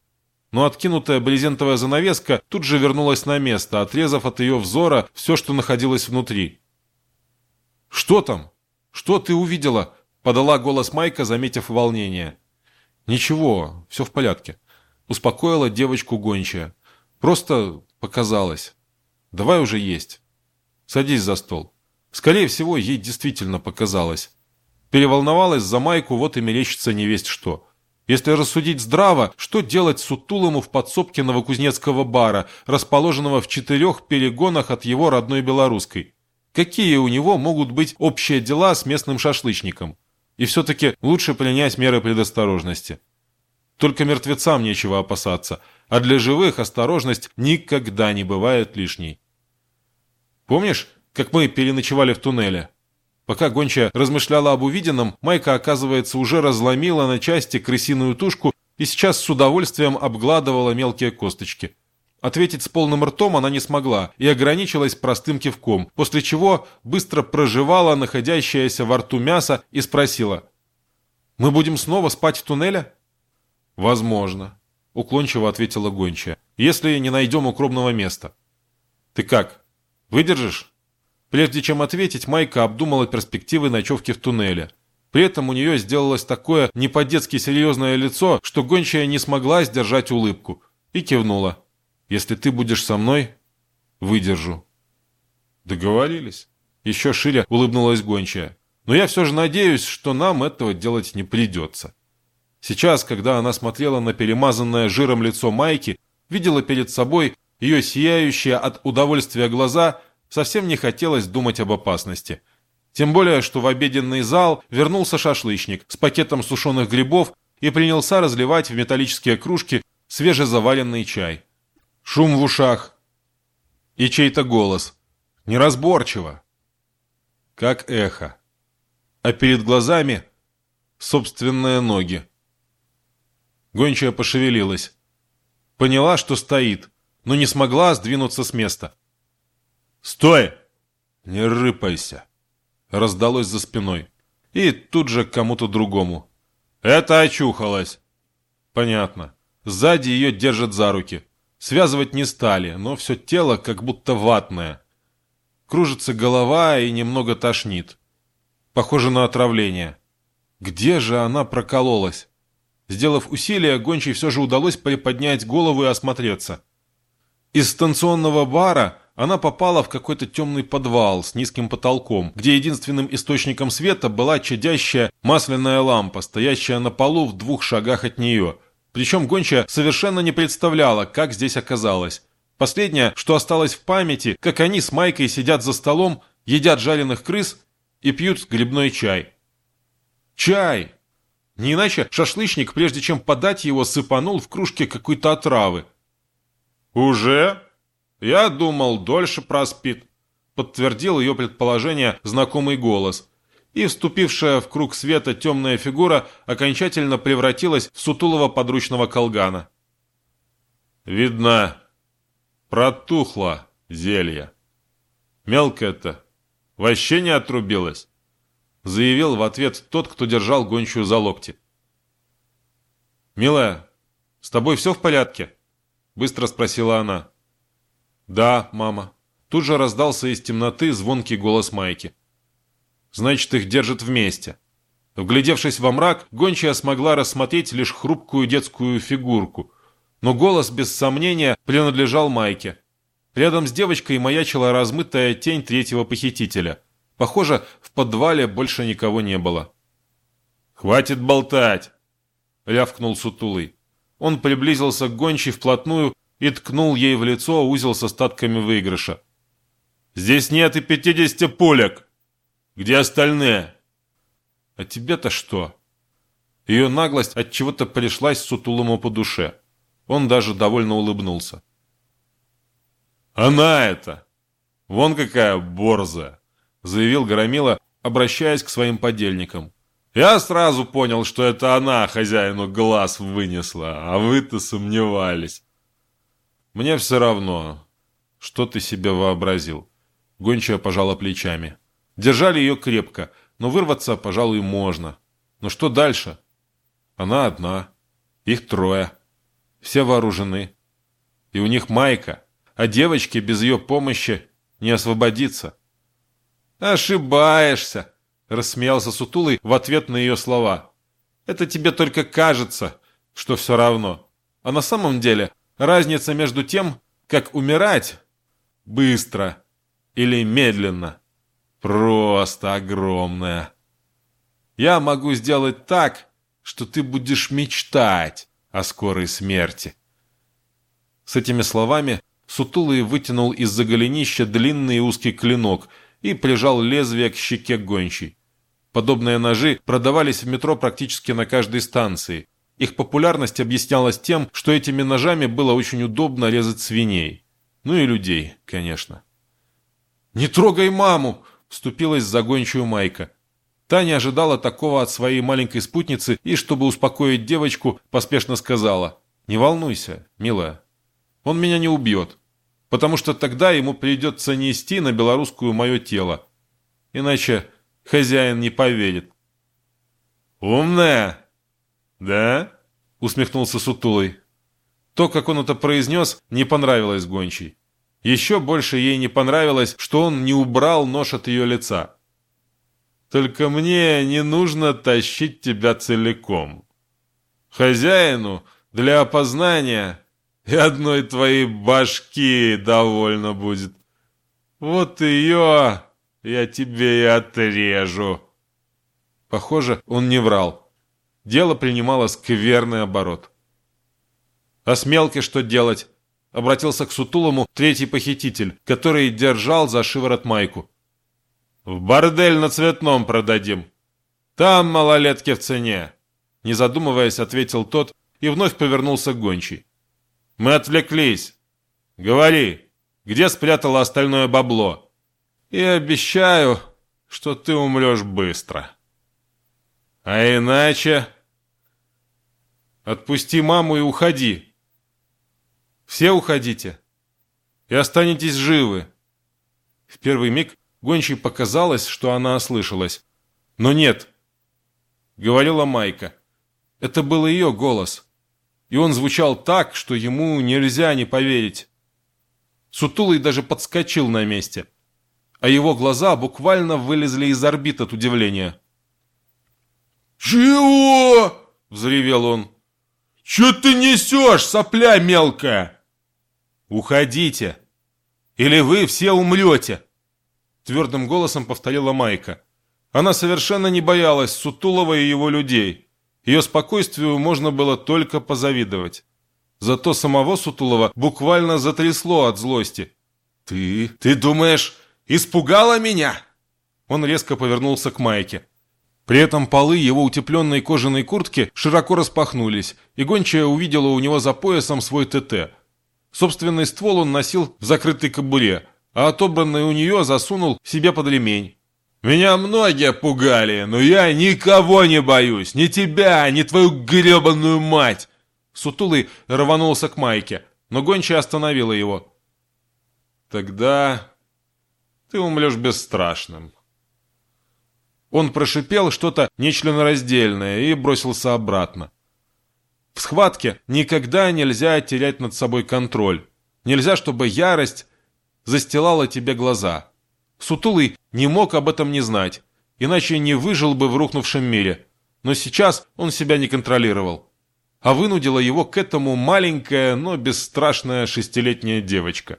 но откинутая брезентовая занавеска тут же вернулась на место, отрезав от ее взора все, что находилось внутри. «Что там? Что ты увидела?» — подала голос Майка, заметив волнение. «Ничего, все в порядке», — успокоила девочку гончая. «Просто показалось. Давай уже есть. Садись за стол». Скорее всего, ей действительно показалось. Переволновалась за Майку, вот и мерещится невесть что. Если рассудить здраво, что делать Сутулому в подсобке Новокузнецкого бара, расположенного в четырех перегонах от его родной белорусской? Какие у него могут быть общие дела с местным шашлычником? И все-таки лучше принять меры предосторожности. Только мертвецам нечего опасаться, а для живых осторожность никогда не бывает лишней. Помнишь, как мы переночевали в туннеле? Пока гончая размышляла об увиденном, Майка, оказывается, уже разломила на части крысиную тушку и сейчас с удовольствием обгладывала мелкие косточки. Ответить с полным ртом она не смогла и ограничилась простым кивком, после чего быстро проживала находящееся во рту мясо и спросила. «Мы будем снова спать в туннеле?» «Возможно», — уклончиво ответила гончая, «если не найдем укромного места». «Ты как, выдержишь?» Прежде чем ответить, Майка обдумала перспективы ночевки в туннеле. При этом у нее сделалось такое не по-детски серьезное лицо, что гончая не смогла сдержать улыбку. И кивнула. «Если ты будешь со мной, выдержу». «Договорились». Еще шире улыбнулась гончая. «Но я все же надеюсь, что нам этого делать не придется». Сейчас, когда она смотрела на перемазанное жиром лицо Майки, видела перед собой ее сияющие от удовольствия глаза, совсем не хотелось думать об опасности. Тем более, что в обеденный зал вернулся шашлычник с пакетом сушеных грибов и принялся разливать в металлические кружки свежезаваленный чай. Шум в ушах и чей-то голос. Неразборчиво. Как эхо. А перед глазами собственные ноги. Гончая пошевелилась. Поняла, что стоит, но не смогла сдвинуться с места. «Стой! Не рыпайся!» Раздалось за спиной. И тут же к кому-то другому. «Это очухалась!» «Понятно. Сзади ее держат за руки. Связывать не стали, но все тело как будто ватное. Кружится голова и немного тошнит. Похоже на отравление. Где же она прокололась? Сделав усилие, гончей все же удалось приподнять голову и осмотреться. Из станционного бара она попала в какой-то темный подвал с низким потолком, где единственным источником света была чадящая масляная лампа, стоящая на полу в двух шагах от нее. Причем гончая совершенно не представляла, как здесь оказалась. Последнее, что осталось в памяти, как они с Майкой сидят за столом, едят жареных крыс и пьют грибной чай. Чай! Не иначе шашлычник, прежде чем подать его, сыпанул в кружке какой-то отравы. «Уже? Я думал, дольше проспит», — подтвердил ее предположение знакомый голос. И вступившая в круг света темная фигура окончательно превратилась в сутулого подручного колгана. «Видно, протухло зелье. Мелкое-то вообще не отрубилось» заявил в ответ тот, кто держал гончую за локти. «Милая, с тобой все в порядке?» – быстро спросила она. «Да, мама». Тут же раздался из темноты звонкий голос Майки. «Значит, их держат вместе». Вглядевшись во мрак, гончая смогла рассмотреть лишь хрупкую детскую фигурку, но голос, без сомнения, принадлежал Майке. Рядом с девочкой маячила размытая тень третьего похитителя – Похоже, в подвале больше никого не было. «Хватит болтать!» — рявкнул Сутулый. Он приблизился к гончей вплотную и ткнул ей в лицо узел с остатками выигрыша. «Здесь нет и пятидесяти пулек! Где остальные?» «А тебе-то что?» Ее наглость от чего-то пришлась Сутулому по душе. Он даже довольно улыбнулся. «Она это! Вон какая борзая!» Заявил Громила, обращаясь к своим подельникам. «Я сразу понял, что это она хозяину глаз вынесла, а вы-то сомневались». «Мне все равно, что ты себе вообразил». Гончая пожала плечами. Держали ее крепко, но вырваться, пожалуй, можно. Но что дальше? Она одна. Их трое. Все вооружены. И у них майка. А девочке без ее помощи не освободиться. «Ошибаешься!» – рассмеялся Сутулый в ответ на ее слова. «Это тебе только кажется, что все равно. А на самом деле разница между тем, как умирать быстро или медленно, просто огромная. Я могу сделать так, что ты будешь мечтать о скорой смерти». С этими словами Сутулый вытянул из-за голенища длинный узкий клинок – и прижал лезвие к щеке гончей. Подобные ножи продавались в метро практически на каждой станции. Их популярность объяснялась тем, что этими ножами было очень удобно резать свиней. Ну и людей, конечно. «Не трогай маму!» – вступилась за гончую Майка. Таня ожидала такого от своей маленькой спутницы и, чтобы успокоить девочку, поспешно сказала «Не волнуйся, милая, он меня не убьет потому что тогда ему придется нести на белорусскую мое тело. Иначе хозяин не поверит. «Умная!» «Да?» — усмехнулся Сутулый. То, как он это произнес, не понравилось гончей. Еще больше ей не понравилось, что он не убрал нож от ее лица. «Только мне не нужно тащить тебя целиком. Хозяину для опознания и одной твоей башки довольно будет. Вот ее я тебе и отрежу. Похоже, он не врал. Дело принимало скверный оборот. А с мелкой что делать? Обратился к Сутулому третий похититель, который держал за шиворот майку. В бордель на цветном продадим. Там малолетки в цене. Не задумываясь, ответил тот и вновь повернулся к гончей. Мы отвлеклись. Говори, где спрятала остальное бабло? И обещаю, что ты умрешь быстро. А иначе... Отпусти маму и уходи. Все уходите. И останетесь живы. В первый миг гончей показалось, что она ослышалась. Но нет. Говорила Майка. Это был ее голос. И он звучал так, что ему нельзя не поверить. Сутулый даже подскочил на месте. А его глаза буквально вылезли из орбит от удивления. «Чего?» — взревел он. «Че ты несешь, сопля мелкая?» «Уходите, или вы все умрете!» Твердым голосом повторила Майка. Она совершенно не боялась Сутулова и его людей. Ее спокойствию можно было только позавидовать. Зато самого Сутулова буквально затрясло от злости. «Ты... ты думаешь, испугала меня?» Он резко повернулся к Майке. При этом полы его утепленной кожаной куртки широко распахнулись, и гончая увидела у него за поясом свой ТТ. Собственный ствол он носил в закрытой кобуре, а отобранный у нее засунул себе под ремень. «Меня многие пугали, но я никого не боюсь, ни тебя, ни твою гребаную мать!» Сутулый рванулся к Майке, но гончая остановила его. «Тогда ты умрешь бесстрашным», он прошипел что-то нечленораздельное и бросился обратно. В схватке никогда нельзя терять над собой контроль. Нельзя, чтобы ярость застилала тебе глаза. Сутулый не мог об этом не знать, иначе не выжил бы в рухнувшем мире. Но сейчас он себя не контролировал. А вынудила его к этому маленькая, но бесстрашная шестилетняя девочка.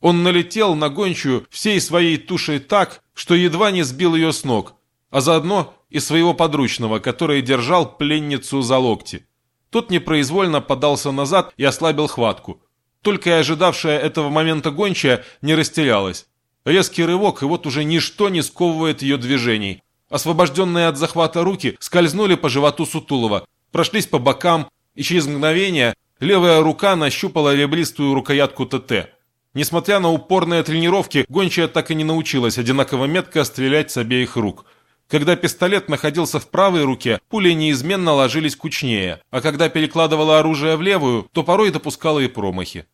Он налетел на гончую всей своей тушей так, что едва не сбил ее с ног – а заодно и своего подручного, который держал пленницу за локти. Тот непроизвольно подался назад и ослабил хватку. Только и ожидавшая этого момента гончая не растерялась. Резкий рывок, и вот уже ничто не сковывает ее движений. Освобожденные от захвата руки скользнули по животу Сутулова, прошлись по бокам, и через мгновение левая рука нащупала ребристую рукоятку ТТ. Несмотря на упорные тренировки, гончая так и не научилась одинаково метко стрелять с обеих рук – когда пистолет находился в правой руке, пули неизменно ложились кучнее, а когда перекладывала оружие в левую, то порой допускала и промахи.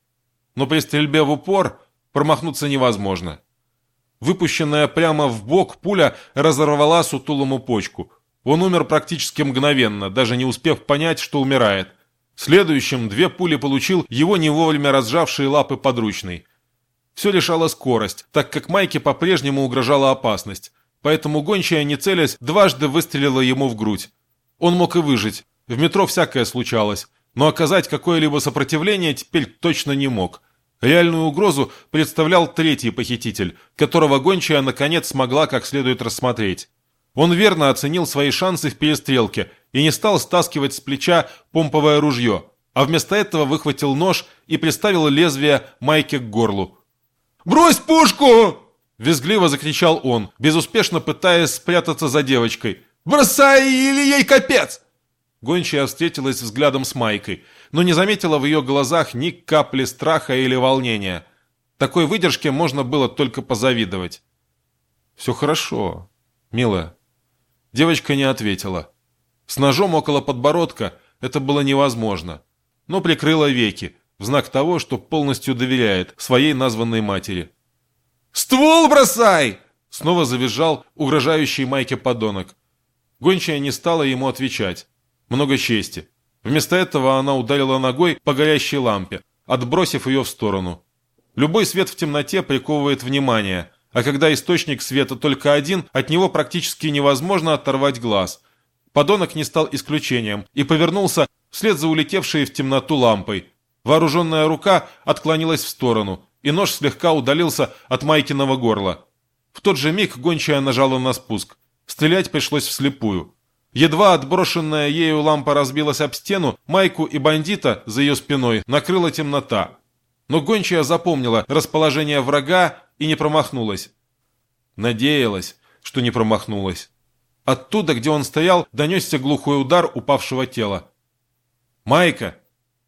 Но при стрельбе в упор промахнуться невозможно. Выпущенная прямо в бок пуля разорвала сутулому почку. Он умер практически мгновенно, даже не успев понять, что умирает. Следующим две пули получил его не вовремя разжавшие лапы подручный. Все лишало скорость, так как Майке по-прежнему угрожала опасность поэтому гончая, не целясь, дважды выстрелила ему в грудь. Он мог и выжить. В метро всякое случалось, но оказать какое-либо сопротивление теперь точно не мог. Реальную угрозу представлял третий похититель, которого гончая наконец смогла как следует рассмотреть. Он верно оценил свои шансы в перестрелке и не стал стаскивать с плеча помповое ружье, а вместо этого выхватил нож и приставил лезвие Майке к горлу. «Брось пушку!» Визгливо закричал он, безуспешно пытаясь спрятаться за девочкой. «Бросай, или ей капец!» Гончая встретилась взглядом с Майкой, но не заметила в ее глазах ни капли страха или волнения. Такой выдержке можно было только позавидовать. «Все хорошо, милая». Девочка не ответила. С ножом около подбородка это было невозможно, но прикрыла веки, в знак того, что полностью доверяет своей названной матери. «Ствол бросай!» Снова завизжал угрожающий Майке подонок. Гончая не стала ему отвечать. Много чести. Вместо этого она ударила ногой по горящей лампе, отбросив ее в сторону. Любой свет в темноте приковывает внимание, а когда источник света только один, от него практически невозможно оторвать глаз. Подонок не стал исключением и повернулся вслед за улетевшей в темноту лампой. Вооруженная рука отклонилась в сторону, и нож слегка удалился от Майкиного горла. В тот же миг гончая нажала на спуск. Стрелять пришлось вслепую. Едва отброшенная ею лампа разбилась об стену, Майку и бандита за ее спиной накрыла темнота. Но гончая запомнила расположение врага и не промахнулась. Надеялась, что не промахнулась. Оттуда, где он стоял, донесся глухой удар упавшего тела. «Майка!»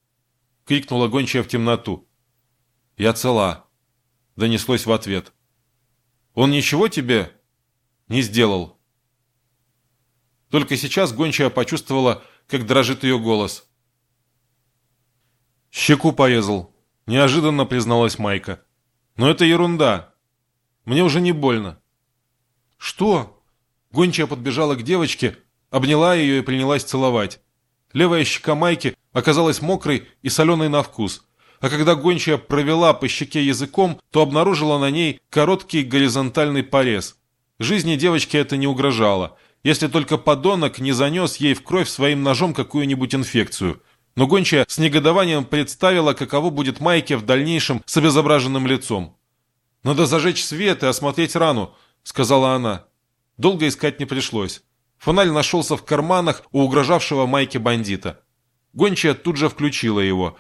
— крикнула гончая в темноту. «Я цела», — донеслось в ответ. «Он ничего тебе не сделал?» Только сейчас гончая почувствовала, как дрожит ее голос. «Щеку порезал», — неожиданно призналась Майка. «Но это ерунда. Мне уже не больно». «Что?» Гончая подбежала к девочке, обняла ее и принялась целовать. Левая щека Майки оказалась мокрой и соленой на вкус, а когда гончая провела по щеке языком, то обнаружила на ней короткий горизонтальный порез. Жизни девочки это не угрожало, если только подонок не занес ей в кровь своим ножом какую-нибудь инфекцию. Но гончая с негодованием представила, каково будет Майке в дальнейшем с обезображенным лицом. «Надо зажечь свет и осмотреть рану», — сказала она. Долго искать не пришлось. Фонарь нашелся в карманах у угрожавшего Майке бандита. Гончая тут же включила его.